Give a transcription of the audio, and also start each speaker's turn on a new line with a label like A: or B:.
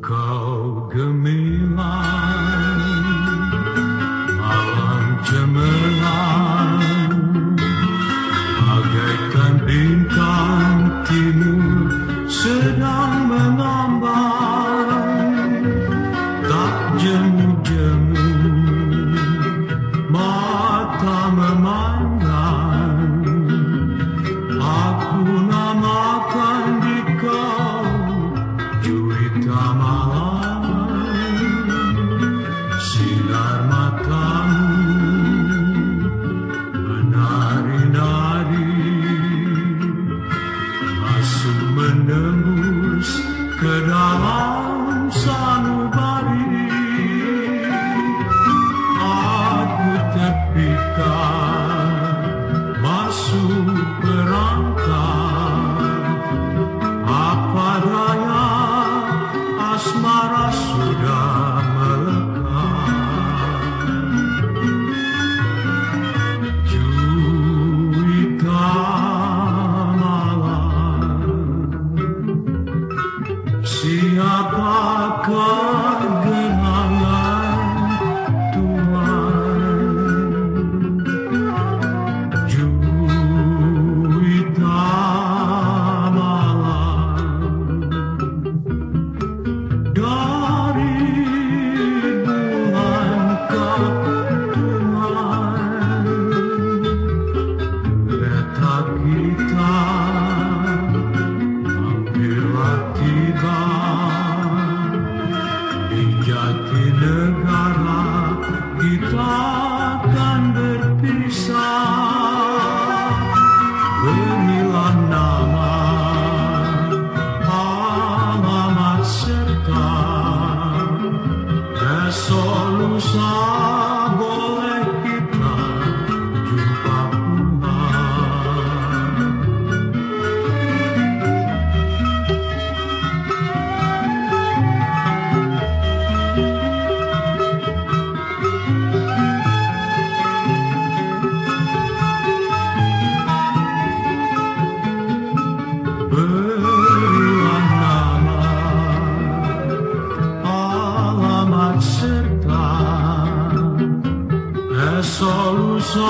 A: Kaugumilan, malam cemerlang, bagaikan bintang timur sedang mengambang, tak jemu-jemu. Malam Sinar matamu Menari-nari Masuk menembus ke dalam Tinha pra jati negara kita akan berpisah. Berilah nama alamat serta esok solução.